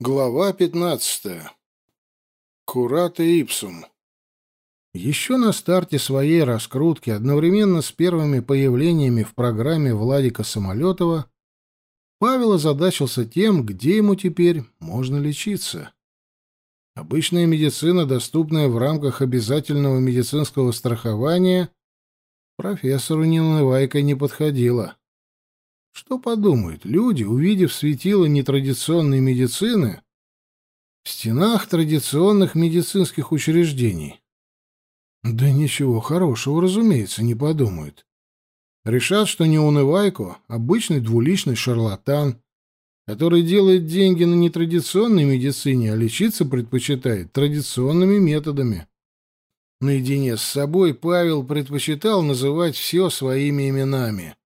Глава 15. Курата Ипсум. Еще на старте своей раскрутки, одновременно с первыми появлениями в программе Владика Самолетова, Павел озадачился тем, где ему теперь можно лечиться. Обычная медицина, доступная в рамках обязательного медицинского страхования, профессору Нинывайко не подходила. Что подумают люди, увидев светило нетрадиционной медицины в стенах традиционных медицинских учреждений? Да ничего хорошего, разумеется, не подумают. Решат, что не унывайко, обычный двуличный шарлатан, который делает деньги на нетрадиционной медицине, а лечиться предпочитает традиционными методами. Наедине с собой Павел предпочитал называть все своими именами.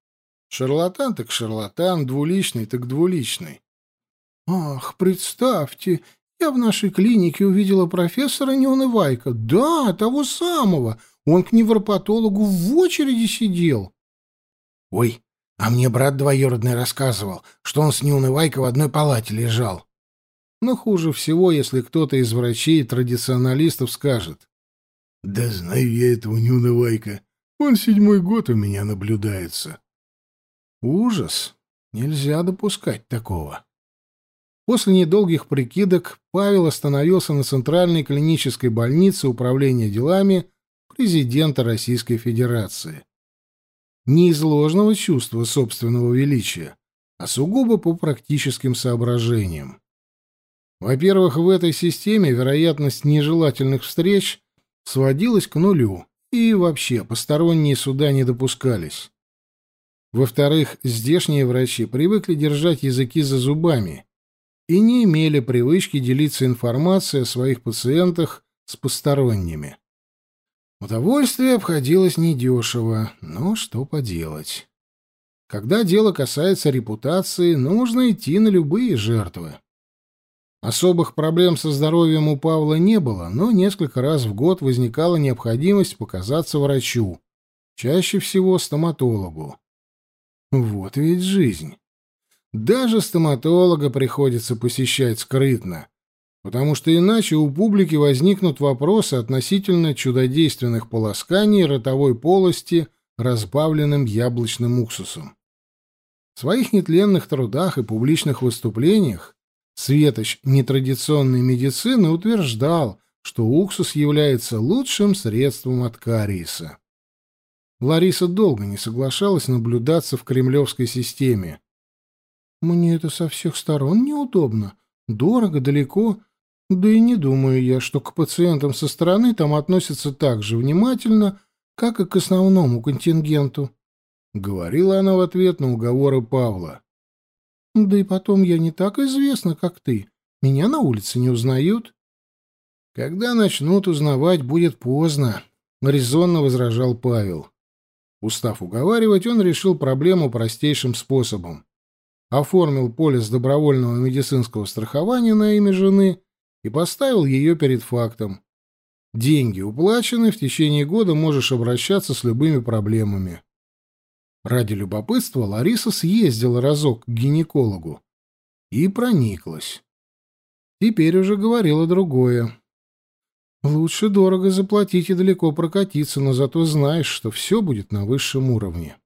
Шарлатан так шарлатан, двуличный так двуличный. Ах, представьте, я в нашей клинике увидела профессора Неунывайка. Да, того самого. Он к невропатологу в очереди сидел. Ой, а мне брат двоюродный рассказывал, что он с Неунывайко в одной палате лежал. Но хуже всего, если кто-то из врачей-традиционалистов скажет. «Да знаю я этого Неунывайка. Он седьмой год у меня наблюдается». Ужас! Нельзя допускать такого. После недолгих прикидок Павел остановился на Центральной клинической больнице Управления делами президента Российской Федерации. Не из ложного чувства собственного величия, а сугубо по практическим соображениям. Во-первых, в этой системе вероятность нежелательных встреч сводилась к нулю, и вообще посторонние суда не допускались. Во-вторых, здешние врачи привыкли держать языки за зубами и не имели привычки делиться информацией о своих пациентах с посторонними. Удовольствие обходилось недешево, но что поделать. Когда дело касается репутации, нужно идти на любые жертвы. Особых проблем со здоровьем у Павла не было, но несколько раз в год возникала необходимость показаться врачу, чаще всего стоматологу. Вот ведь жизнь. Даже стоматолога приходится посещать скрытно, потому что иначе у публики возникнут вопросы относительно чудодейственных полосканий ротовой полости разбавленным яблочным уксусом. В своих нетленных трудах и публичных выступлениях Светоч нетрадиционной медицины утверждал, что уксус является лучшим средством от кариеса. Лариса долго не соглашалась наблюдаться в кремлевской системе. «Мне это со всех сторон неудобно. Дорого, далеко. Да и не думаю я, что к пациентам со стороны там относятся так же внимательно, как и к основному контингенту», — говорила она в ответ на уговоры Павла. «Да и потом я не так известна, как ты. Меня на улице не узнают». «Когда начнут узнавать, будет поздно», — резонно возражал Павел. Устав уговаривать, он решил проблему простейшим способом. Оформил полис добровольного медицинского страхования на имя жены и поставил ее перед фактом. Деньги уплачены, в течение года можешь обращаться с любыми проблемами. Ради любопытства Лариса съездила разок к гинекологу и прониклась. Теперь уже говорила другое. Лучше дорого заплатить и далеко прокатиться, но зато знаешь, что все будет на высшем уровне.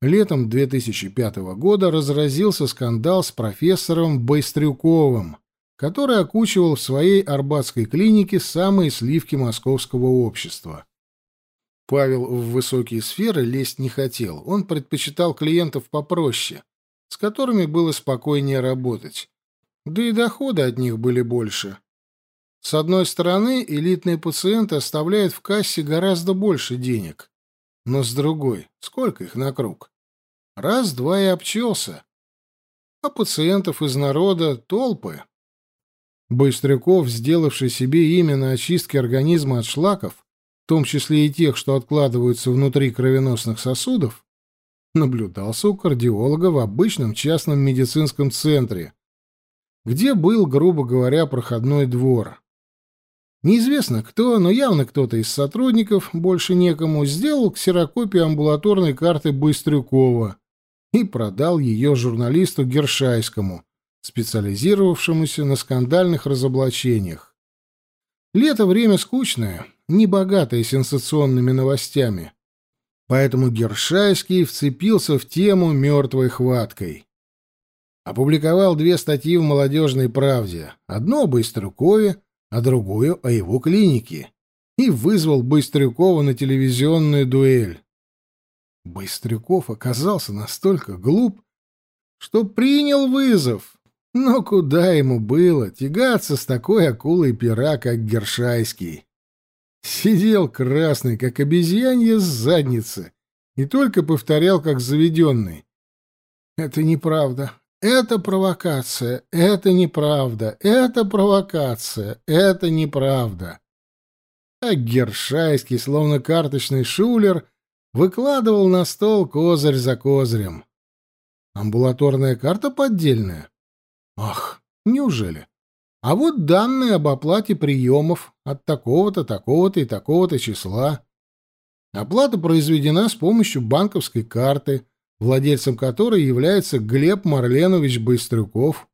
Летом 2005 года разразился скандал с профессором Байстрюковым, который окучивал в своей арбатской клинике самые сливки московского общества. Павел в высокие сферы лезть не хотел, он предпочитал клиентов попроще, с которыми было спокойнее работать, да и доходы от них были больше. С одной стороны, элитные пациенты оставляют в кассе гораздо больше денег. Но с другой, сколько их на круг? Раз-два и обчелся. А пациентов из народа толпы. Быстряков, сделавший себе имя на очистке организма от шлаков, в том числе и тех, что откладываются внутри кровеносных сосудов, наблюдался у кардиолога в обычном частном медицинском центре, где был, грубо говоря, проходной двор. Неизвестно кто, но явно кто-то из сотрудников, больше некому, сделал ксерокопию амбулаторной карты Быстрюкова и продал ее журналисту Гершайскому, специализировавшемуся на скандальных разоблачениях. Лето — время скучное, не богатое сенсационными новостями. Поэтому Гершайский вцепился в тему мертвой хваткой. Опубликовал две статьи в «Молодежной правде». Одну о Быстрюкове, а другую о его клинике. И вызвал Быстрюкова на телевизионную дуэль. Быстрюков оказался настолько глуп, что принял вызов. Но куда ему было тягаться с такой акулой пера, как Гершайский? Сидел красный, как обезьянье с задницы, и только повторял, как заведенный. «Это неправда. Это провокация. Это неправда. Это провокация. Это неправда». А Гершайский, словно карточный шулер, выкладывал на стол козырь за козырем. Амбулаторная карта поддельная? Ах, неужели? А вот данные об оплате приемов от такого-то, такого-то и такого-то числа. Оплата произведена с помощью банковской карты, владельцем которой является Глеб Марленович Быстрюков.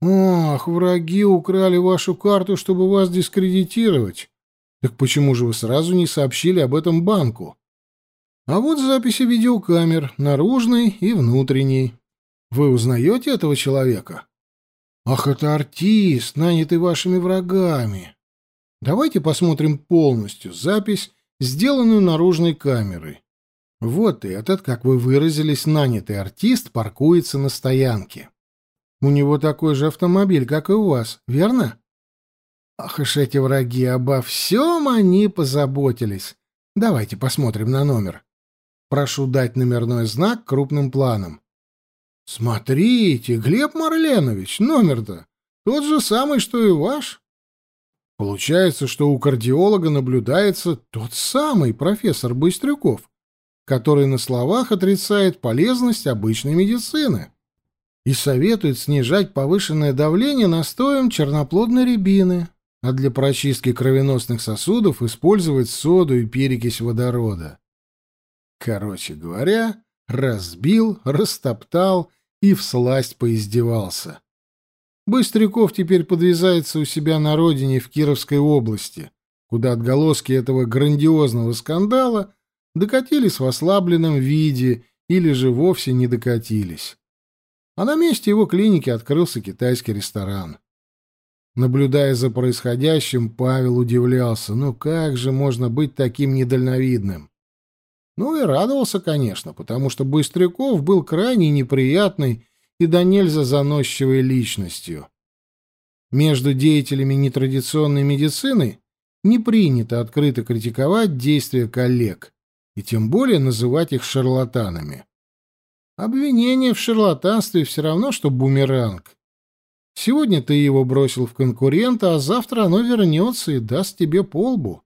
Ах, враги украли вашу карту, чтобы вас дискредитировать. Так почему же вы сразу не сообщили об этом банку? А вот записи видеокамер, наружной и внутренней. Вы узнаете этого человека? Ах, это артист, нанятый вашими врагами. Давайте посмотрим полностью запись, сделанную наружной камерой. Вот этот, как вы выразились, нанятый артист паркуется на стоянке. У него такой же автомобиль, как и у вас, верно? Ах уж эти враги, обо всем они позаботились. Давайте посмотрим на номер. Прошу дать номерной знак крупным планом. Смотрите, Глеб Марленович, номер-то тот же самый, что и ваш. Получается, что у кардиолога наблюдается тот самый профессор Быстрюков, который на словах отрицает полезность обычной медицины и советует снижать повышенное давление настоем черноплодной рябины, а для прочистки кровеносных сосудов использовать соду и перекись водорода. Короче говоря, разбил, растоптал и всласть поиздевался. Быстряков теперь подвязается у себя на родине в Кировской области, куда отголоски этого грандиозного скандала докатились в ослабленном виде или же вовсе не докатились. А на месте его клиники открылся китайский ресторан. Наблюдая за происходящим, Павел удивлялся, ну как же можно быть таким недальновидным? Ну и радовался, конечно, потому что Быстряков был крайне неприятной и до нельзя заносчивой личностью. Между деятелями нетрадиционной медицины не принято открыто критиковать действия коллег и тем более называть их шарлатанами. Обвинение в шарлатанстве все равно, что бумеранг. Сегодня ты его бросил в конкурента, а завтра оно вернется и даст тебе полбу.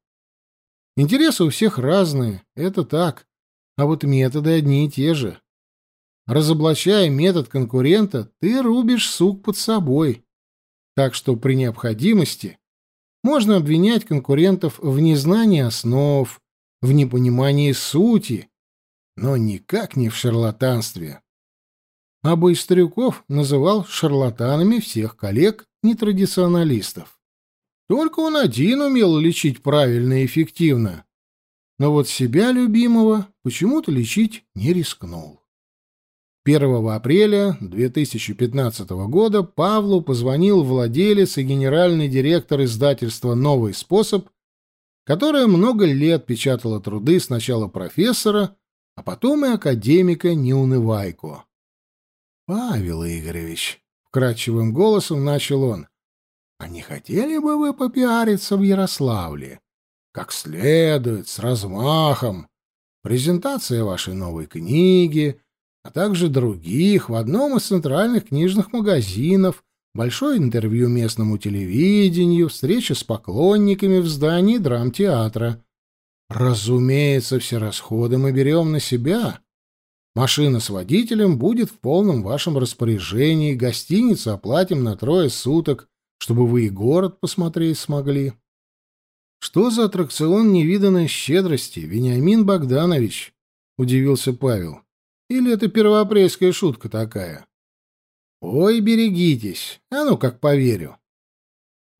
Интересы у всех разные, это так, а вот методы одни и те же. Разоблачая метод конкурента, ты рубишь сук под собой. Так что при необходимости можно обвинять конкурентов в незнании основ, в непонимании сути, но никак не в шарлатанстве. А Быстрюков называл шарлатанами всех коллег-нетрадиционалистов. Только он один умел лечить правильно и эффективно. Но вот себя любимого почему-то лечить не рискнул. 1 апреля 2015 года Павлу позвонил владелец и генеральный директор издательства «Новый способ», которое много лет печатало труды сначала профессора, а потом и академика Неунывайко. «Павел Игоревич», — вкрадчивым голосом начал он, а не хотели бы вы попиариться в Ярославле? Как следует, с размахом. Презентация вашей новой книги, а также других в одном из центральных книжных магазинов, большое интервью местному телевидению, встреча с поклонниками в здании драмтеатра. Разумеется, все расходы мы берем на себя. Машина с водителем будет в полном вашем распоряжении, гостиницу оплатим на трое суток, чтобы вы и город посмотреть смогли. Что за аттракцион невиданной щедрости, Вениамин Богданович? Удивился Павел. Или это первоапрельская шутка такая? Ой, берегитесь, а ну как поверю.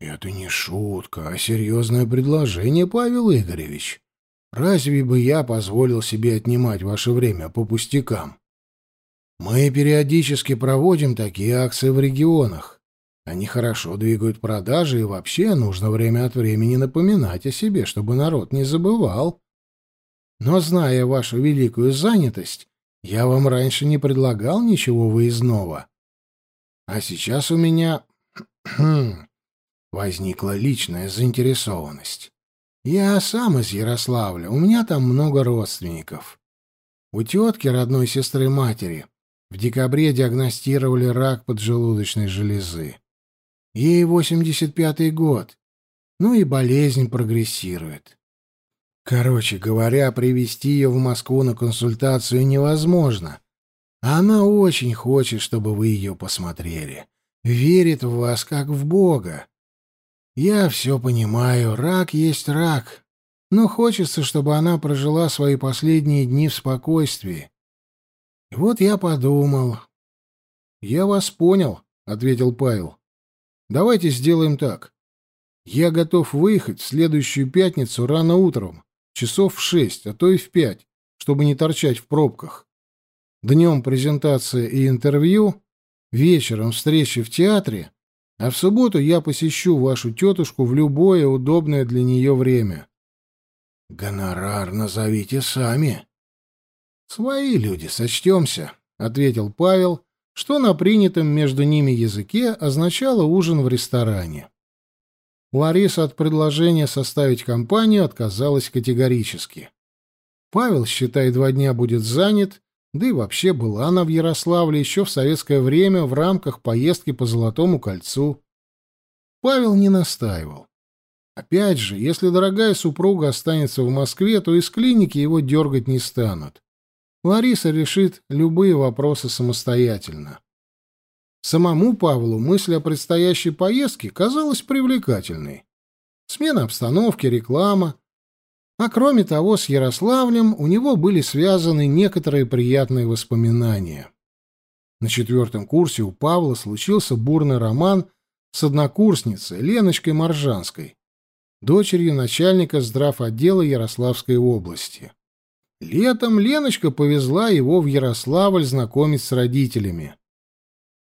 Это не шутка, а серьезное предложение, Павел Игоревич. Разве бы я позволил себе отнимать ваше время по пустякам? Мы периодически проводим такие акции в регионах. Они хорошо двигают продажи, и вообще нужно время от времени напоминать о себе, чтобы народ не забывал. Но, зная вашу великую занятость, я вам раньше не предлагал ничего выездного. А сейчас у меня возникла личная заинтересованность. Я сам из Ярославля, у меня там много родственников. У тетки, родной сестры матери, в декабре диагностировали рак поджелудочной железы. Ей 85-й год, ну и болезнь прогрессирует. Короче говоря, привести ее в Москву на консультацию невозможно. Она очень хочет, чтобы вы ее посмотрели. Верит в вас, как в Бога. Я все понимаю, рак есть рак. Но хочется, чтобы она прожила свои последние дни в спокойствии. И вот я подумал. «Я вас понял», — ответил Павел. «Давайте сделаем так. Я готов выехать в следующую пятницу рано утром, часов в шесть, а то и в пять, чтобы не торчать в пробках. Днем презентация и интервью, вечером встречи в театре, а в субботу я посещу вашу тетушку в любое удобное для нее время. Гонорар назовите сами. Свои люди, сочтемся, — ответил Павел, что на принятом между ними языке означало ужин в ресторане. Лариса от предложения составить компанию отказалась категорически. Павел, считай, два дня будет занят, да и вообще была она в Ярославле еще в советское время в рамках поездки по Золотому кольцу. Павел не настаивал. Опять же, если дорогая супруга останется в Москве, то из клиники его дергать не станут. Лариса решит любые вопросы самостоятельно. Самому Павлу мысль о предстоящей поездке казалась привлекательной. Смена обстановки, реклама, а кроме того, с Ярославлем у него были связаны некоторые приятные воспоминания. На четвертом курсе у Павла случился бурный роман с однокурсницей Леночкой Моржанской, дочерью начальника здравотдела Ярославской области. Летом Леночка повезла его в Ярославль знакомить с родителями.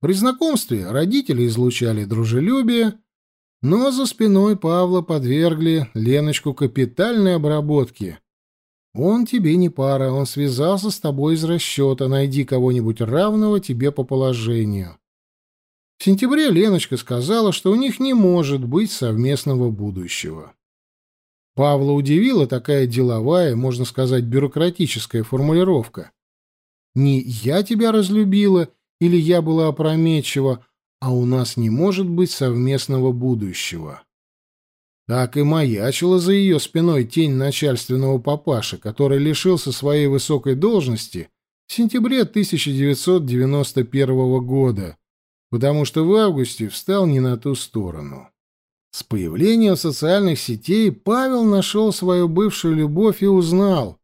При знакомстве родители излучали дружелюбие, но за спиной Павла подвергли Леночку капитальной обработке. Он тебе не пара, он связался с тобой из расчета, найди кого-нибудь равного тебе по положению. В сентябре Леночка сказала, что у них не может быть совместного будущего. Павла удивила такая деловая, можно сказать, бюрократическая формулировка. «Не я тебя разлюбила» или «я была опрометчива», а у нас не может быть совместного будущего. Так и маячила за ее спиной тень начальственного папаши, который лишился своей высокой должности в сентябре 1991 года, потому что в августе встал не на ту сторону. С появлением социальных сетей Павел нашел свою бывшую любовь и узнал,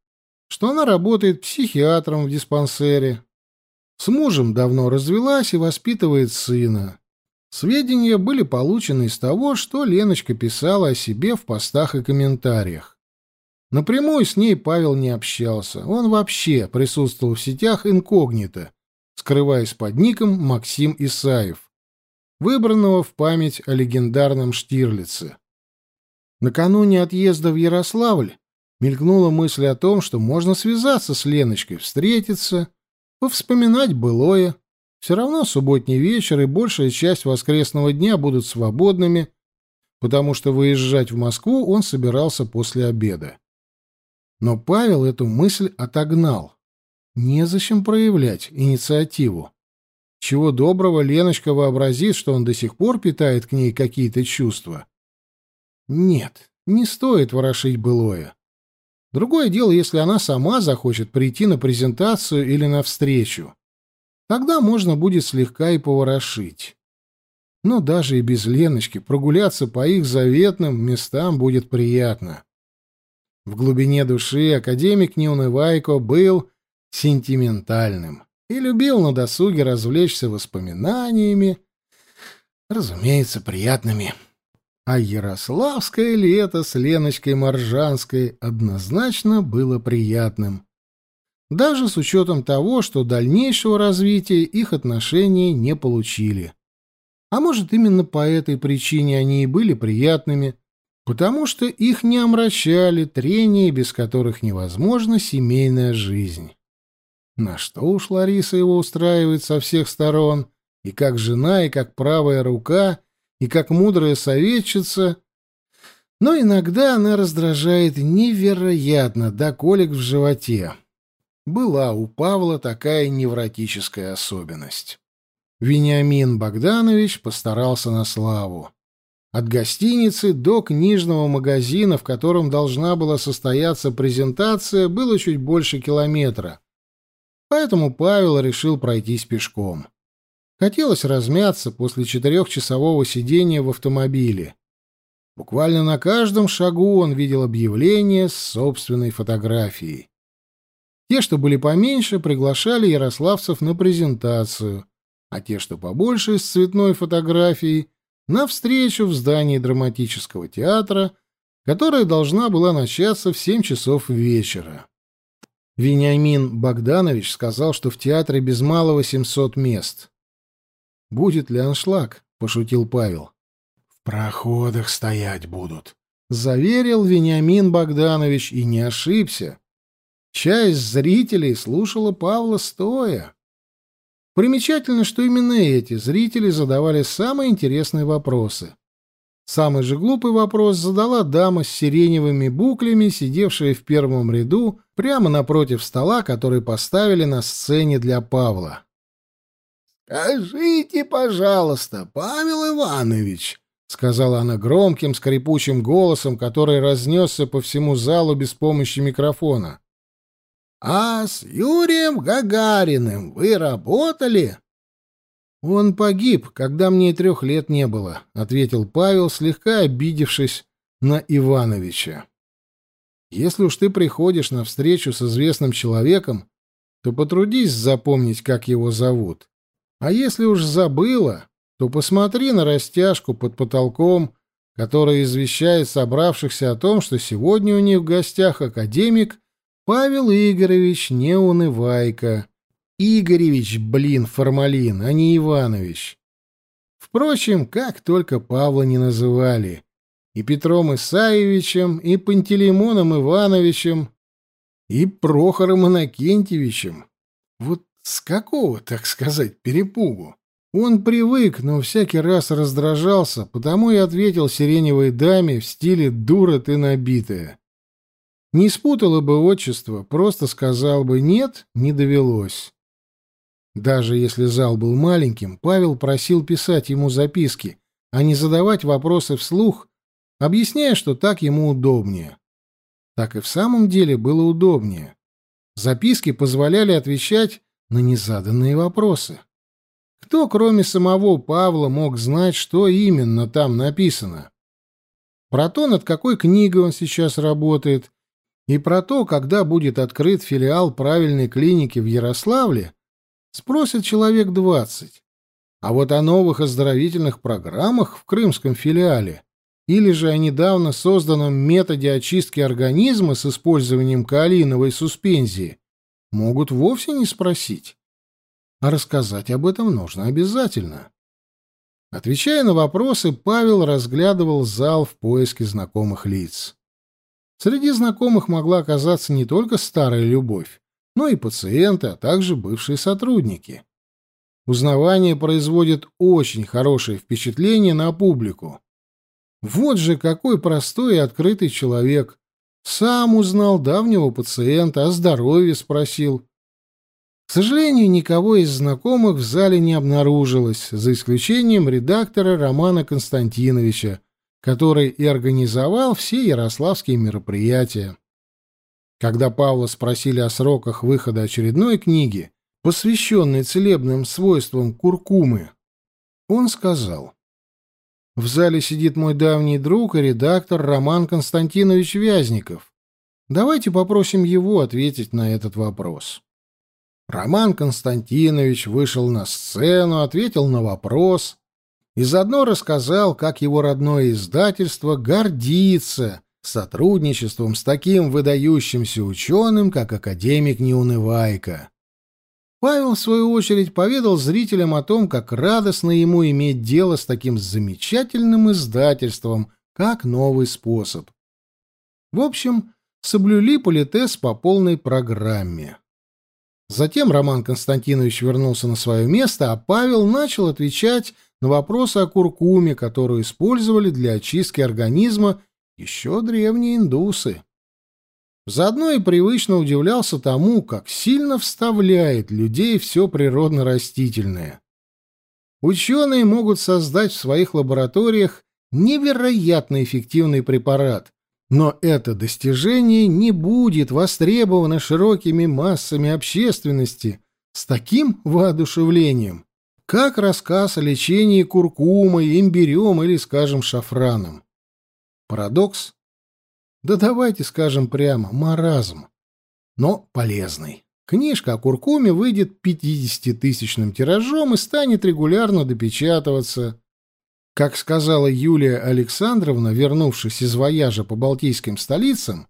что она работает психиатром в диспансере, с мужем давно развелась и воспитывает сына. Сведения были получены из того, что Леночка писала о себе в постах и комментариях. Напрямую с ней Павел не общался. Он вообще присутствовал в сетях инкогнито, скрываясь под ником Максим Исаев, выбранного в память о легендарном Штирлице. Накануне отъезда в Ярославль мелькнула мысль о том, что можно связаться с Леночкой, встретиться повспоминать былое. Все равно субботний вечер и большая часть воскресного дня будут свободными, потому что выезжать в Москву он собирался после обеда. Но Павел эту мысль отогнал. Незачем проявлять инициативу. Чего доброго Леночка вообразит, что он до сих пор питает к ней какие-то чувства. Нет, не стоит ворошить былое. Другое дело, если она сама захочет прийти на презентацию или на встречу. Тогда можно будет слегка и поворошить. Но даже и без Леночки прогуляться по их заветным местам будет приятно. В глубине души академик Неунывайко был сентиментальным. и любил на досуге развлечься воспоминаниями, разумеется, приятными. А ярославское лето с Леночкой Моржанской однозначно было приятным. Даже с учетом того, что дальнейшего развития их отношения не получили. А может, именно по этой причине они и были приятными, потому что их не омрачали трения, без которых невозможна семейная жизнь. На что уж Лариса его устраивает со всех сторон, и как жена, и как правая рука, и как мудрая советчица, но иногда она раздражает невероятно до колик в животе. Была у Павла такая невротическая особенность. Вениамин Богданович постарался на славу. От гостиницы до книжного магазина, в котором должна была состояться презентация, было чуть больше километра. Поэтому Павел решил пройтись пешком. Хотелось размяться после четырехчасового сидения в автомобиле. Буквально на каждом шагу он видел объявление с собственной фотографией. Те, что были поменьше, приглашали ярославцев на презентацию, а те, что побольше, с цветной фотографией, на встречу в здании драматического театра, которая должна была начаться в семь часов вечера. Вениамин Богданович сказал, что в театре без малого 700 мест. «Будет ли аншлаг?» — пошутил Павел. «В проходах стоять будут», — заверил Вениамин Богданович и не ошибся. Часть зрителей слушала Павла стоя. Примечательно, что именно эти зрители задавали самые интересные вопросы. Самый же глупый вопрос задала дама с сиреневыми буклями, сидевшая в первом ряду прямо напротив стола, который поставили на сцене для Павла. «Скажите, пожалуйста, Павел Иванович», — сказала она громким, скрипучим голосом, который разнесся по всему залу без помощи микрофона. «А с Юрием Гагариным вы работали?» «Он погиб, когда мне трех лет не было», — ответил Павел, слегка обидевшись на Ивановича. «Если уж ты приходишь на встречу с известным человеком, то потрудись запомнить, как его зовут. А если уж забыла, то посмотри на растяжку под потолком, которая извещает собравшихся о том, что сегодня у них в гостях академик Павел Игоревич Неунывайко. Игоревич, блин, формалин, а не Иванович. Впрочем, как только Павла не называли. И Петром Исаевичем, и Пантелеймоном Ивановичем, и Прохором Иннокентьевичем. Вот с какого, так сказать, перепугу? Он привык, но всякий раз раздражался, потому и ответил сиреневой даме в стиле «дура ты набитая». Не спутала бы отчество, просто сказал бы «нет, не довелось». Даже если зал был маленьким, Павел просил писать ему записки, а не задавать вопросы вслух, объясняя, что так ему удобнее. Так и в самом деле было удобнее. Записки позволяли отвечать на незаданные вопросы. Кто, кроме самого Павла, мог знать, что именно там написано? Про то, над какой книгой он сейчас работает, и про то, когда будет открыт филиал правильной клиники в Ярославле, спросят человек двадцать. А вот о новых оздоровительных программах в крымском филиале или же о недавно созданном методе очистки организма с использованием каолиновой суспензии могут вовсе не спросить. А рассказать об этом нужно обязательно. Отвечая на вопросы, Павел разглядывал зал в поиске знакомых лиц. Среди знакомых могла оказаться не только старая любовь, но и пациенты, а также бывшие сотрудники. Узнавание производит очень хорошее впечатление на публику. Вот же какой простой и открытый человек, сам узнал давнего пациента, о здоровье спросил. К сожалению, никого из знакомых в зале не обнаружилось, за исключением редактора Романа Константиновича, который и организовал все ярославские мероприятия. Когда Павла спросили о сроках выхода очередной книги, посвященной целебным свойствам куркумы, он сказал, в зале сидит мой давний друг и редактор Роман Константинович Вязников. Давайте попросим его ответить на этот вопрос. Роман Константинович вышел на сцену, ответил на вопрос и заодно рассказал, как его родное издательство гордится сотрудничеством с таким выдающимся ученым, как академик Неунывайко. Павел, в свою очередь, поведал зрителям о том, как радостно ему иметь дело с таким замечательным издательством, как новый способ. В общем, соблюли политез по полной программе. Затем Роман Константинович вернулся на свое место, а Павел начал отвечать на вопросы о куркуме, которую использовали для очистки организма еще древние индусы. Заодно и привычно удивлялся тому, как сильно вставляет людей все природно-растительное. Ученые могут создать в своих лабораториях невероятно эффективный препарат, но это достижение не будет востребовано широкими массами общественности с таким воодушевлением, как рассказ о лечении куркумой, имбирем или, скажем, шафраном. Парадокс? Да давайте скажем прямо, маразм. Но полезный. Книжка о куркуме выйдет 50-тысячным тиражом и станет регулярно допечатываться. Как сказала Юлия Александровна, вернувшись из вояжа по балтийским столицам,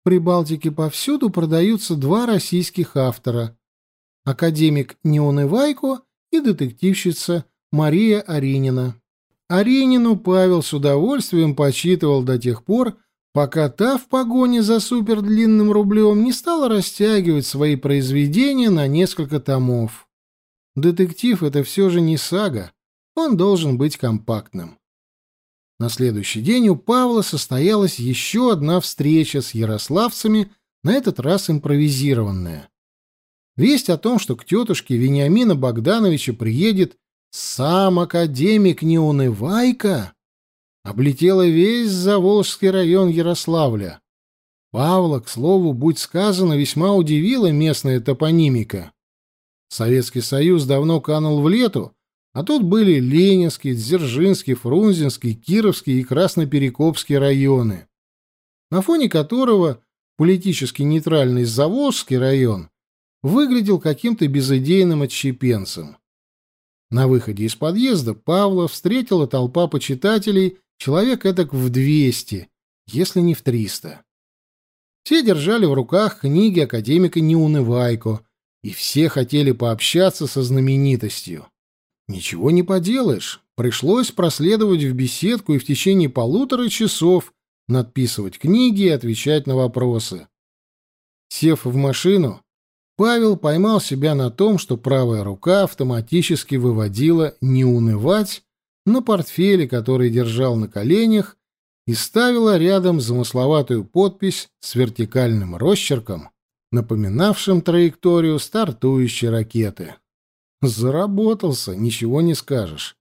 в Прибалтике повсюду продаются два российских автора — академик Неунывайко и детективщица Мария Аринина. Аринину Павел с удовольствием почитывал до тех пор, пока та в погоне за супердлинным рублем не стала растягивать свои произведения на несколько томов. Детектив — это все же не сага, он должен быть компактным. На следующий день у Павла состоялась еще одна встреча с ярославцами, на этот раз импровизированная. Весть о том, что к тетушке Вениамина Богдановича приедет сам академик Неунывайка, облетела весь Заволжский район Ярославля. Павла, к слову, будь сказано, весьма удивила местная топонимика. Советский Союз давно канул в лету, а тут были Ленинский, Дзержинский, Фрунзенский, Кировский и Красноперекопский районы, на фоне которого политически нейтральный Заволжский район выглядел каким-то безыдейным отщепенцем. На выходе из подъезда Павла встретила толпа почитателей, человек этак в двести, если не в триста. Все держали в руках книги академика Неунывайко, и все хотели пообщаться со знаменитостью. Ничего не поделаешь. Пришлось проследовать в беседку и в течение полутора часов надписывать книги и отвечать на вопросы. Сев в машину, Павел поймал себя на том, что правая рука автоматически выводила «не унывать» на портфеле, который держал на коленях, и ставила рядом замысловатую подпись с вертикальным росчерком, напоминавшим траекторию стартующей ракеты. Заработался, ничего не скажешь.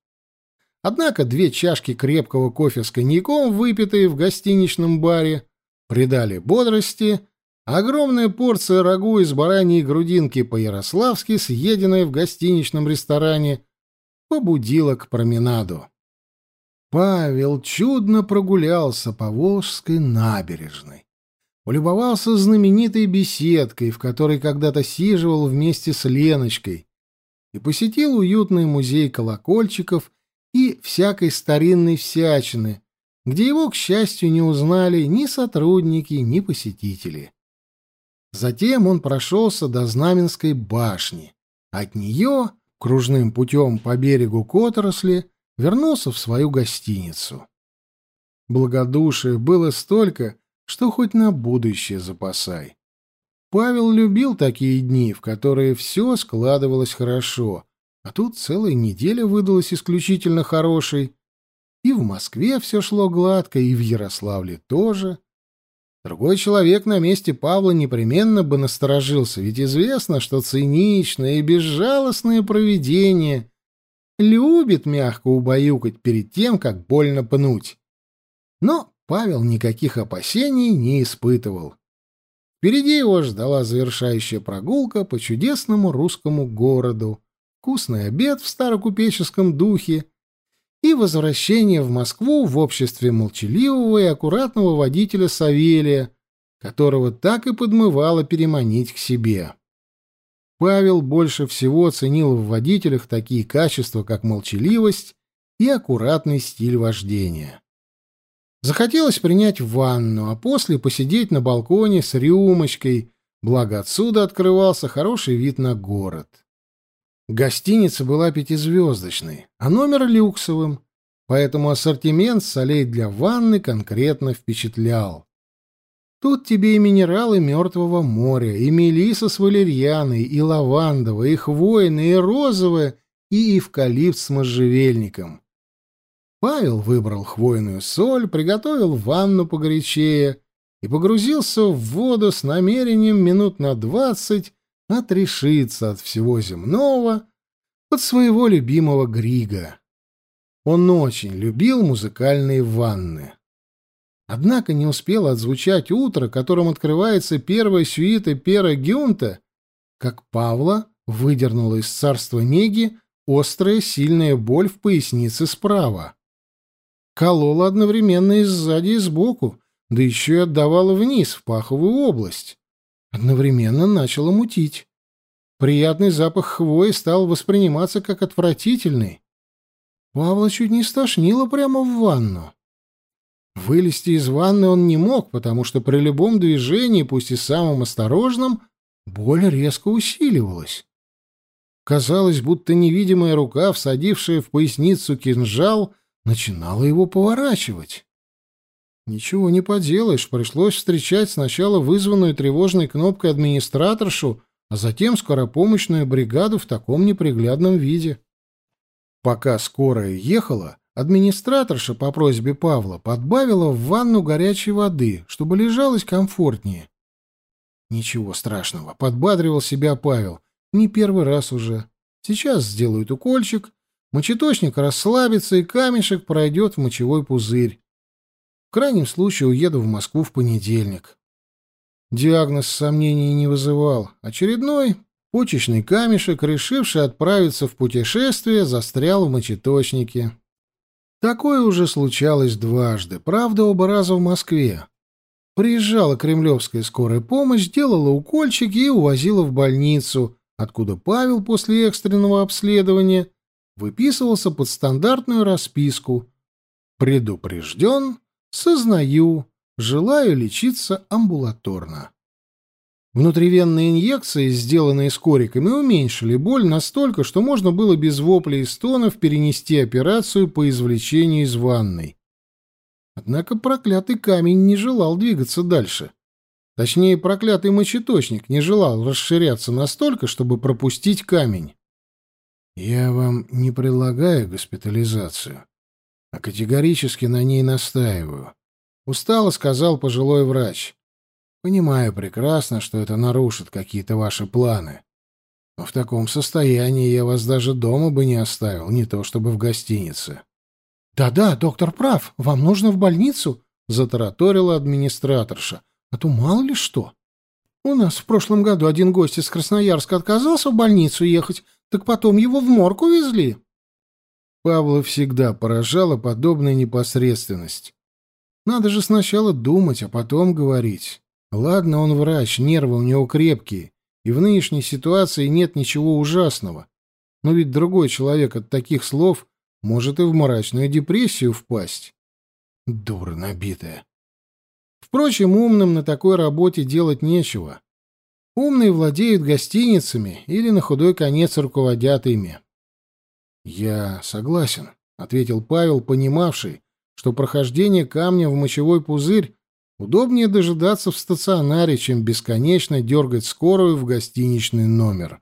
Однако две чашки крепкого кофе с коньяком, выпитые в гостиничном баре, придали бодрости, огромная порция рагу из бараньей грудинки по-ярославски, съеденная в гостиничном ресторане, побудила к променаду. Павел чудно прогулялся по Волжской набережной. Улюбовался знаменитой беседкой, в которой когда-то сиживал вместе с Леночкой, и посетил уютный музей колокольчиков и всякой старинной всячины, где его, к счастью, не узнали ни сотрудники, ни посетители. Затем он прошелся до Знаменской башни. От нее, кружным путем по берегу Которосли, вернулся в свою гостиницу. Благодушия было столько, что хоть на будущее запасай. Павел любил такие дни, в которые все складывалось хорошо, а тут целая неделя выдалась исключительно хорошей. И в Москве все шло гладко, и в Ярославле тоже. Другой человек на месте Павла непременно бы насторожился, ведь известно, что циничное и безжалостное провидение любит мягко убаюкать перед тем, как больно пнуть. Но Павел никаких опасений не испытывал. Впереди его ждала завершающая прогулка по чудесному русскому городу, вкусный обед в старокупеческом духе и возвращение в Москву в обществе молчаливого и аккуратного водителя Савелия, которого так и подмывало переманить к себе. Павел больше всего ценил в водителях такие качества, как молчаливость и аккуратный стиль вождения. Захотелось принять ванну, а после посидеть на балконе с рюмочкой, благо отсюда открывался хороший вид на город. Гостиница была пятизвездочной, а номер люксовым, поэтому ассортимент солей для ванны конкретно впечатлял. Тут тебе и минералы мертвого моря, и мелиса с валерьяной, и лавандовая, и хвойная, и розовая, и эвкалипт с можжевельником. Павел выбрал хвойную соль, приготовил ванну погорячее и погрузился в воду с намерением минут на двадцать отрешиться от всего земного под своего любимого Грига. Он очень любил музыкальные ванны. Однако не успело отзвучать утро, которым открывается первая сюита Пера Гюнта, как Павла выдернула из царства неги острая сильная боль в пояснице справа. Колола одновременно и сзади, и сбоку, да еще и отдавала вниз, в паховую область. Одновременно начала мутить. Приятный запах хвои стал восприниматься как отвратительный. Павла чуть не стошнило прямо в ванну. Вылезти из ванны он не мог, потому что при любом движении, пусть и самым осторожном, боль резко усиливалась. Казалось, будто невидимая рука, всадившая в поясницу кинжал, начинала его поворачивать. Ничего не поделаешь, пришлось встречать сначала вызванную тревожной кнопкой администраторшу, а затем скоропомощную бригаду в таком неприглядном виде. Пока скорая ехала, Администраторша по просьбе Павла подбавила в ванну горячей воды, чтобы лежалось комфортнее. Ничего страшного, подбадривал себя Павел. Не первый раз уже. Сейчас сделают укольчик, мочеточник расслабится, и камешек пройдет в мочевой пузырь. Крайнем случае уеду в Москву в понедельник. Диагноз сомнений не вызывал. Очередной почечный камешек, решивший отправиться в путешествие, застрял в мочеточнике. Такое уже случалось дважды, правда, оба раза в Москве. Приезжала кремлевская скорая помощь, делала укольчики и увозила в больницу, откуда Павел после экстренного обследования выписывался под стандартную расписку «Предупрежден, сознаю, желаю лечиться амбулаторно». Внутривенные инъекции, сделанные скориками, уменьшили боль настолько, что можно было без вопля и стонов перенести операцию по извлечению из ванной. Однако проклятый камень не желал двигаться дальше. Точнее, проклятый мочеточник не желал расширяться настолько, чтобы пропустить камень. «Я вам не предлагаю госпитализацию, а категорически на ней настаиваю», — устало сказал пожилой врач. Понимаю прекрасно, что это нарушит какие-то ваши планы. Но в таком состоянии я вас даже дома бы не оставил, не то чтобы в гостинице. «Да-да, доктор прав, вам нужно в больницу», — затараторила администраторша. «А то мало ли что. У нас в прошлом году один гость из Красноярска отказался в больницу ехать, так потом его в морг увезли». Павла всегда поражала подобная непосредственность. Надо же сначала думать, а потом говорить. Ладно, он врач, нервы у него крепкие, и в нынешней ситуации нет ничего ужасного. Но ведь другой человек от таких слов может и в мрачную депрессию впасть. Дура набитая. Впрочем, умным на такой работе делать нечего. Умные владеют гостиницами или на худой конец руководят ими. «Я согласен», — ответил Павел, понимавший, что прохождение камня в мочевой пузырь Удобнее дожидаться в стационаре, чем бесконечно дергать скорую в гостиничный номер.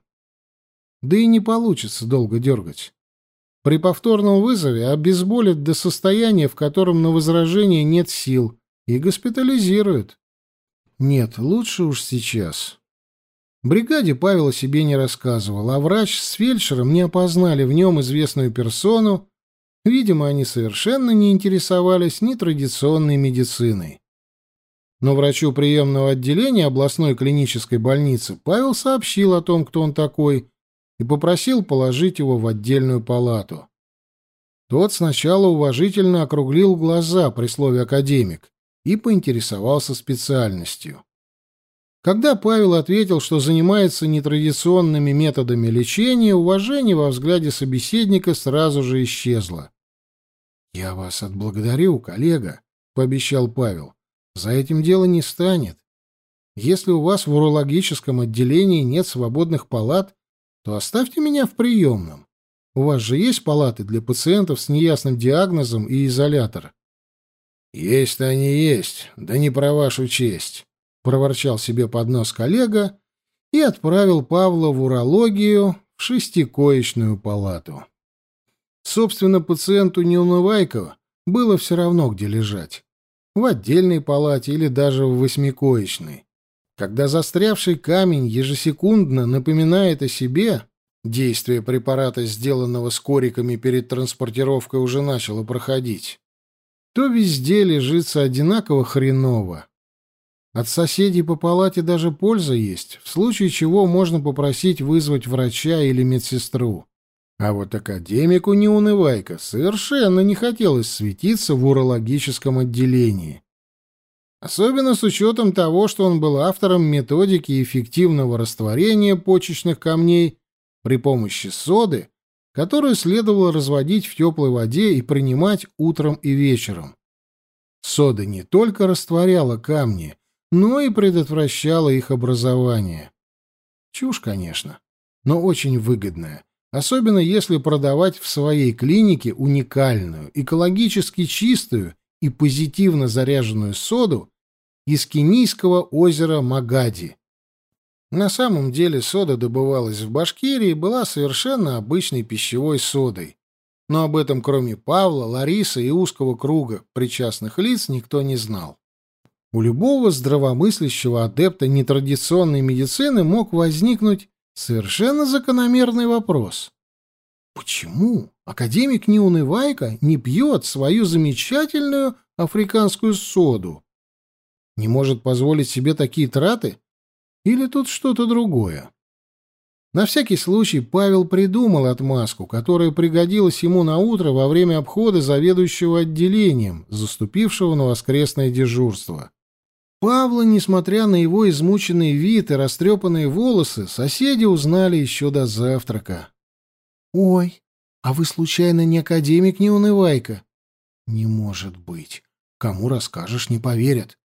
Да и не получится долго дергать. При повторном вызове обезболят до состояния, в котором на возражение нет сил, и госпитализируют. Нет, лучше уж сейчас. Бригаде Павел о себе не рассказывал, а врач с фельдшером не опознали в нем известную персону. Видимо, они совершенно не интересовались ни традиционной медициной. Но врачу приемного отделения областной клинической больницы Павел сообщил о том, кто он такой, и попросил положить его в отдельную палату. Тот сначала уважительно округлил глаза при слове «академик» и поинтересовался специальностью. Когда Павел ответил, что занимается нетрадиционными методами лечения, уважение во взгляде собеседника сразу же исчезло. «Я вас отблагодарю, коллега», — пообещал Павел. «За этим дело не станет. Если у вас в урологическом отделении нет свободных палат, то оставьте меня в приемном. У вас же есть палаты для пациентов с неясным диагнозом и изолятор?» «Есть они есть, да не про вашу честь», — проворчал себе под нос коллега и отправил Павла в урологию в шестикоечную палату. Собственно, пациенту Неунывайкова было все равно, где лежать. В отдельной палате или даже в восьмикоечной. Когда застрявший камень ежесекундно напоминает о себе, действие препарата, сделанного с кориками перед транспортировкой, уже начало проходить, то везде лежится одинаково хреново. От соседей по палате даже польза есть, в случае чего можно попросить вызвать врача или медсестру. А вот академику Неунывайка совершенно не хотелось светиться в урологическом отделении. Особенно с учетом того, что он был автором методики эффективного растворения почечных камней при помощи соды, которую следовало разводить в теплой воде и принимать утром и вечером. Сода не только растворяла камни, но и предотвращала их образование. Чушь, конечно, но очень выгодная, особенно если продавать в своей клинике уникальную, экологически чистую и позитивно заряженную соду из Кенийского озера Магади. На самом деле сода добывалась в Башкирии и была совершенно обычной пищевой содой. Но об этом кроме Павла, Ларисы и узкого круга причастных лиц никто не знал. У любого здравомыслящего адепта нетрадиционной медицины мог возникнуть совершенно закономерный вопрос. Почему академик Неунывайка не пьет свою замечательную африканскую соду? Не может позволить себе такие траты? Или тут что-то другое? На всякий случай Павел придумал отмазку, которая пригодилась ему на утро во время обхода заведующего отделением, заступившего на воскресное дежурство. Павла, несмотря на его измученный вид и растрепанные волосы, соседи узнали еще до завтрака. «Ой, а вы, случайно, не академик не унывайка?» «Не может быть. Кому расскажешь, не поверят».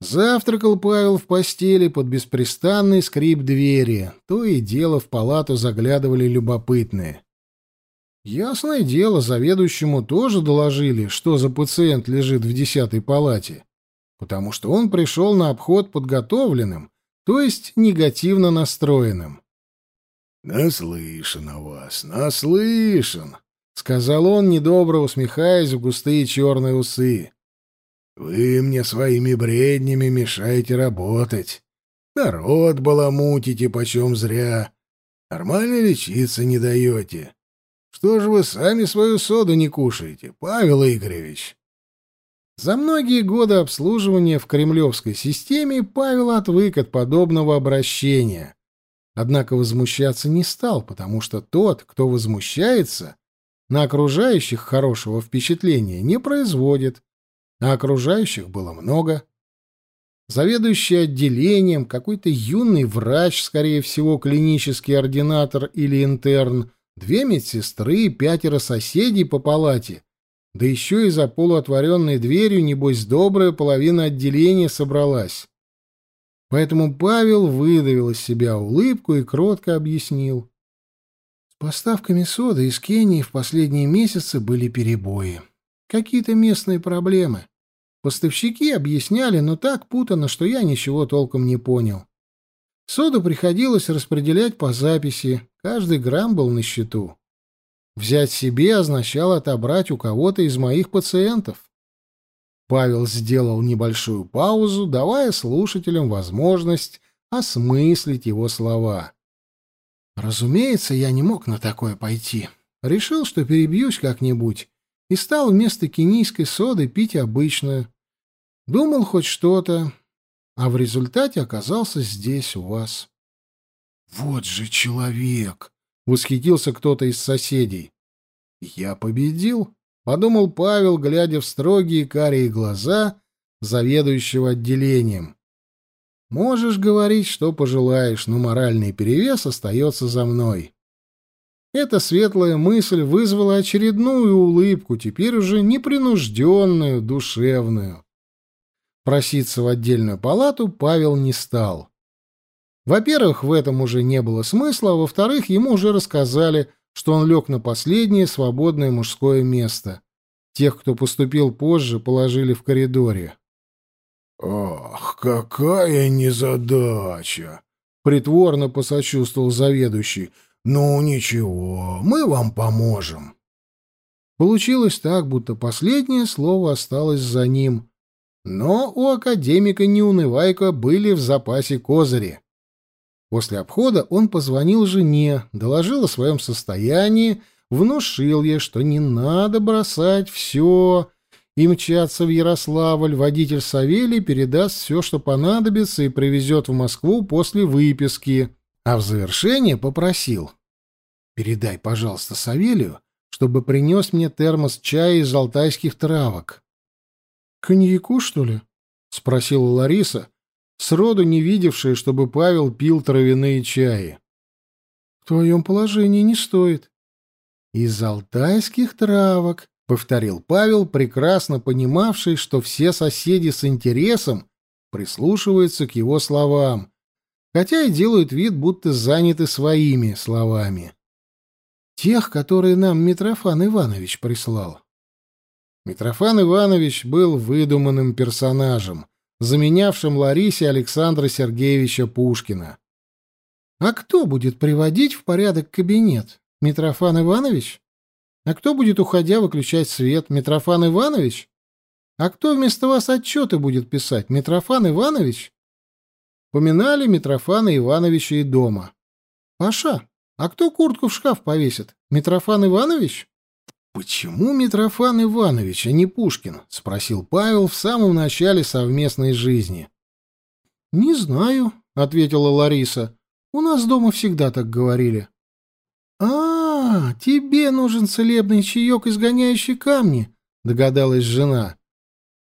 Завтракал Павел в постели под беспрестанный скрип двери. То и дело в палату заглядывали любопытные. Ясное дело, заведующему тоже доложили, что за пациент лежит в десятой палате потому что он пришел на обход подготовленным, то есть негативно настроенным. «Наслышан о вас, наслышан», — сказал он, недобро усмехаясь в густые черные усы. «Вы мне своими бреднями мешаете работать. Народ баламутите почем зря. Нормально лечиться не даете. Что же вы сами свою соду не кушаете, Павел Игоревич?» За многие годы обслуживания в кремлевской системе Павел отвык от подобного обращения. Однако возмущаться не стал, потому что тот, кто возмущается, на окружающих хорошего впечатления не производит, а окружающих было много. Заведующий отделением, какой-то юный врач, скорее всего, клинический ординатор или интерн, две медсестры, пятеро соседей по палате — да еще и за полуотворенной дверью, небось, добрая половина отделения собралась. Поэтому Павел выдавил из себя улыбку и кротко объяснил. С поставками соды из Кении в последние месяцы были перебои. Какие-то местные проблемы. Поставщики объясняли, но так путано, что я ничего толком не понял. Соду приходилось распределять по записи, каждый грамм был на счету. Взять себе означало отобрать у кого-то из моих пациентов. Павел сделал небольшую паузу, давая слушателям возможность осмыслить его слова. Разумеется, я не мог на такое пойти. Решил, что перебьюсь как-нибудь, и стал вместо кенийской соды пить обычную. Думал хоть что-то, а в результате оказался здесь, у вас. «Вот же человек!» — восхитился кто-то из соседей. «Я победил», — подумал Павел, глядя в строгие карие глаза заведующего отделением. Можешь говорить, что пожелаешь, но моральный перевес остается за мной. Эта светлая мысль вызвала очередную улыбку, теперь уже непринужденную, душевную. Проситься в отдельную палату Павел не стал. Во-первых, в этом уже не было смысла, а во-вторых, ему уже рассказали, что он лег на последнее свободное мужское место. Тех, кто поступил позже, положили в коридоре. «Ах, какая незадача!» — притворно посочувствовал заведующий. «Ну, ничего, мы вам поможем». Получилось так, будто последнее слово осталось за ним. Но у академика Неунывайка были в запасе козыри. После обхода он позвонил жене, доложил о своем состоянии, внушил ей, что не надо бросать все и мчаться в Ярославль. Водитель Савелий передаст все, что понадобится, и привезет в Москву после выписки а в завершение попросил «Передай, пожалуйста, Савелию, чтобы принес мне термос чая из алтайских травок». «Коньяку, что ли?» — спросила Лариса, сроду не видевшая, чтобы Павел пил травяные чаи. «В твоем положении не стоит». «Из алтайских травок», — повторил Павел, прекрасно понимавший, что все соседи с интересом прислушиваются к его словам, хотя и делают вид, будто заняты своими словами. Тех, которые нам Митрофан Иванович прислал. Митрофан Иванович был выдуманным персонажем, заменявшим Ларисе Александра Сергеевича Пушкина. А кто будет приводить в порядок кабинет? Митрофан Иванович? А кто будет, уходя, выключать свет? Митрофан Иванович? А кто вместо вас отчеты будет писать? Митрофан Иванович? Поминали Митрофана Ивановича и дома. «Паша, а кто куртку в шкаф повесит? Митрофан Иванович?» «Почему Митрофан Иванович, а не Пушкин?» — спросил Павел в самом начале совместной жизни. «Не знаю», — ответила Лариса. «У нас дома всегда так говорили». «А, тебе нужен целебный чаек, изгоняющий камни», — догадалась жена.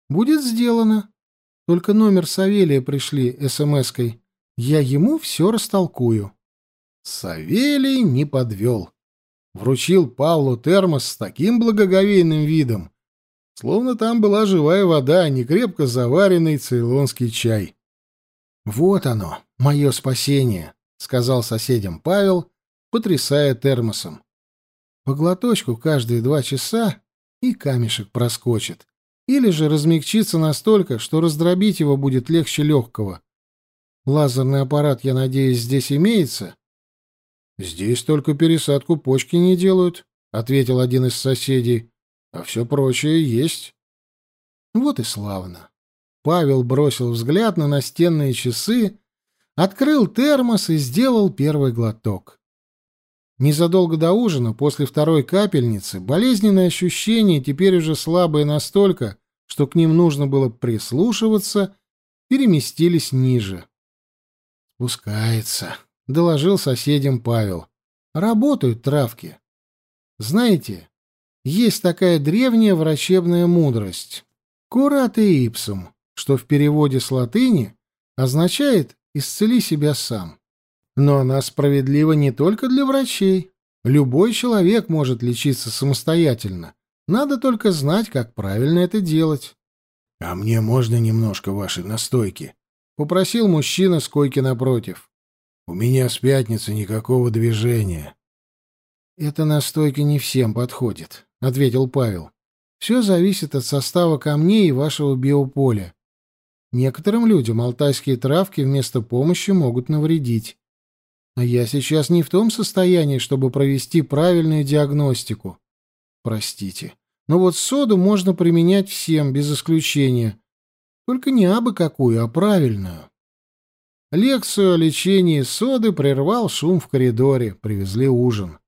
«Будет сделано. Только номер Савелия пришли СМС-кой. Я ему все растолкую. Савелий не подвел. Вручил Павлу термос с таким благоговейным видом, словно там была живая вода, а не крепко заваренный цейлонский чай. «Вот оно, мое спасение», — сказал соседям Павел, потрясая термосом. «По глоточку каждые два часа, и камешек проскочит или же размягчится настолько, что раздробить его будет легче легкого. Лазерный аппарат, я надеюсь, здесь имеется? Здесь только пересадку почки не делают, ответил один из соседей, а все прочее есть. Вот и славно. Павел бросил взгляд на настенные часы, открыл термос и сделал первый глоток. Незадолго до ужина, после второй капельницы, болезненные ощущения, теперь уже слабые настолько, что к ним нужно было прислушиваться, переместились ниже. «Спускается», — доложил соседям Павел. «Работают травки. Знаете, есть такая древняя врачебная мудрость — «курате ипсум», что в переводе с латыни означает «исцели себя сам». Но она справедлива не только для врачей. Любой человек может лечиться самостоятельно, надо только знать, как правильно это делать. — А мне можно немножко вашей настойки? — попросил мужчина с койки напротив. — У меня с пятницы никакого движения. — Эта настойка не всем подходит, — ответил Павел. — Все зависит от состава камней и вашего биополя. Некоторым людям алтайские травки вместо помощи могут навредить. А я сейчас не в том состоянии, чтобы провести правильную диагностику. Простите. Но вот соду можно применять всем, без исключения. Только не абы какую, а правильную. Лекцию о лечении соды прервал шум в коридоре. Привезли ужин.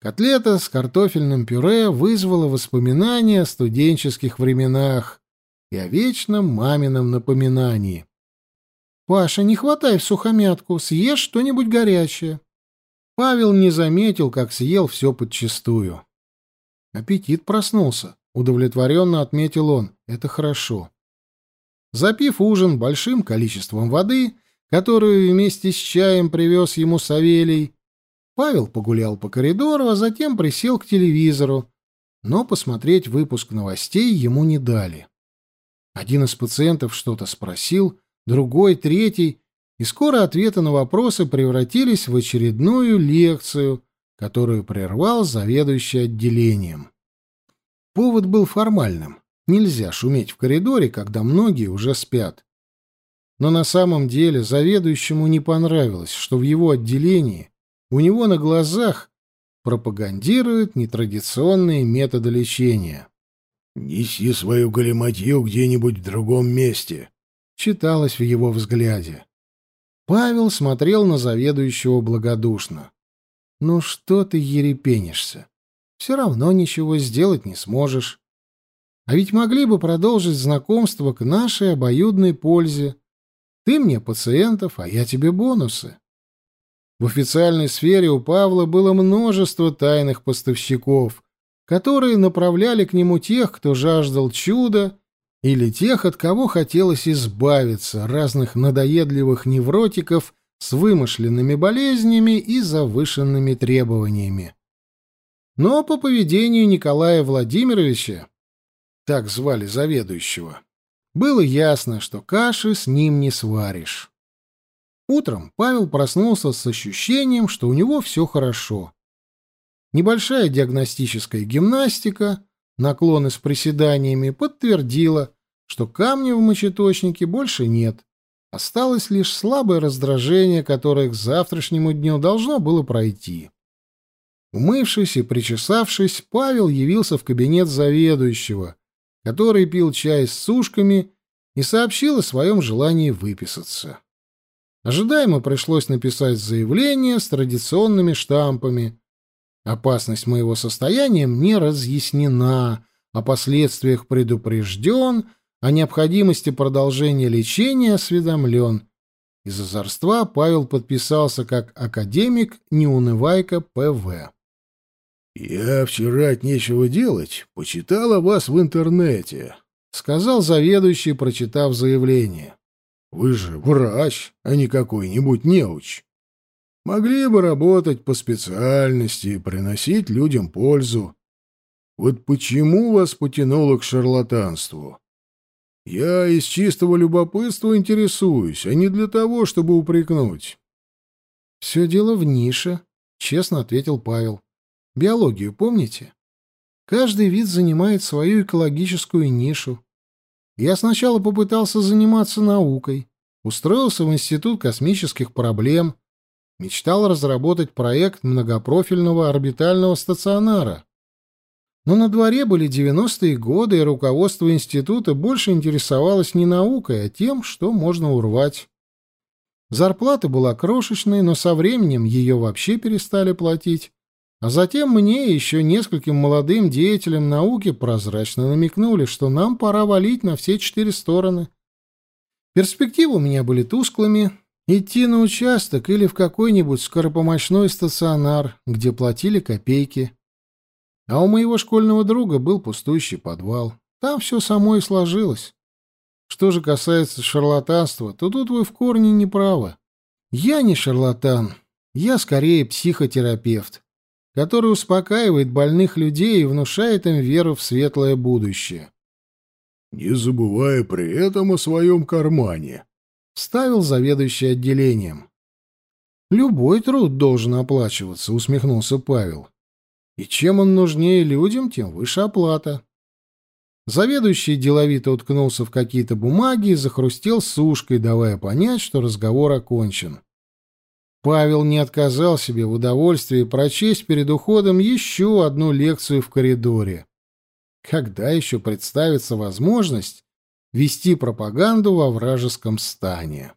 Котлета с картофельным пюре вызвала воспоминания о студенческих временах и о вечном мамином напоминании. «Паша, не хватай в сухомятку, съешь что-нибудь горячее». Павел не заметил, как съел все подчистую. Аппетит проснулся. Удовлетворенно отметил он. Это хорошо. Запив ужин большим количеством воды, которую вместе с чаем привез ему Савелий, Павел погулял по коридору, а затем присел к телевизору, но посмотреть выпуск новостей ему не дали. Один из пациентов что-то спросил, другой, третий, и скоро ответы на вопросы превратились в очередную лекцию, которую прервал заведующий отделением. Повод был формальным. Нельзя шуметь в коридоре, когда многие уже спят. Но на самом деле заведующему не понравилось, что в его отделении у него на глазах пропагандируют нетрадиционные методы лечения. «Неси свою галиматью где-нибудь в другом месте», — читалось в его взгляде. Павел смотрел на заведующего благодушно. «Ну что ты ерепенишься? Все равно ничего сделать не сможешь. А ведь могли бы продолжить знакомство к нашей обоюдной пользе. Ты мне пациентов, а я тебе бонусы. В официальной сфере у Павла было множество тайных поставщиков, которые направляли к нему тех, кто жаждал чуда, или тех, от кого хотелось избавиться, разных надоедливых невротиков с вымышленными болезнями и завышенными требованиями. Но по поведению Николая Владимировича, так звали заведующего, было ясно, что каши с ним не сваришь. Утром Павел проснулся с ощущением, что у него все хорошо. Небольшая диагностическая гимнастика, наклоны с приседаниями подтвердила, что камня в мочеточнике больше нет. Осталось лишь слабое раздражение, которое к завтрашнему дню должно было пройти. Умывшись и причесавшись, Павел явился в кабинет заведующего, который пил чай с сушками и сообщил о своем желании выписаться. Ожидаемо пришлось написать заявление с традиционными штампами. Опасность моего состояния мне разъяснена, о последствиях предупрежден, о необходимости продолжения лечения осведомлен. Из озорства Павел подписался как академик Неунывайка П.В. «Я вчера от нечего делать почитал о вас в интернете», — сказал заведующий, прочитав заявление. Вы же врач, а не какой-нибудь неуч. Могли бы работать по специальности и приносить людям пользу. Вот почему вас потянуло к шарлатанству? Я из чистого любопытства интересуюсь, а не для того, чтобы упрекнуть. — Все дело в нише, — честно ответил Павел. — Биологию помните? Каждый вид занимает свою экологическую нишу. Я сначала попытался заниматься наукой, устроился в Институт космических проблем, мечтал разработать проект многопрофильного орбитального стационара. Но на дворе были 90-е годы, и руководство института больше интересовалось не наукой, а тем, что можно урвать. Зарплата была крошечной, но со временем ее вообще перестали платить. А затем мне и еще нескольким молодым деятелям науки прозрачно намекнули, что нам пора валить на все четыре стороны. Перспективы у меня были тусклыми. Идти на участок или в какой-нибудь скоропомощной стационар, где платили копейки. А у моего школьного друга был пустующий подвал. Там все само и сложилось. Что же касается шарлатанства, то тут вы в корне не правы. Я не шарлатан. Я скорее психотерапевт который успокаивает больных людей и внушает им веру в светлое будущее. «Не забывая при этом о своем кармане», — вставил заведующий отделением. «Любой труд должен оплачиваться», — усмехнулся Павел. «И чем он нужнее людям, тем выше оплата». Заведующий деловито уткнулся в какие-то бумаги и захрустел сушкой, давая понять, что разговор окончен. Павел не отказал себе в удовольствии прочесть перед уходом еще одну лекцию в коридоре. Когда еще представится возможность вести пропаганду во вражеском стане?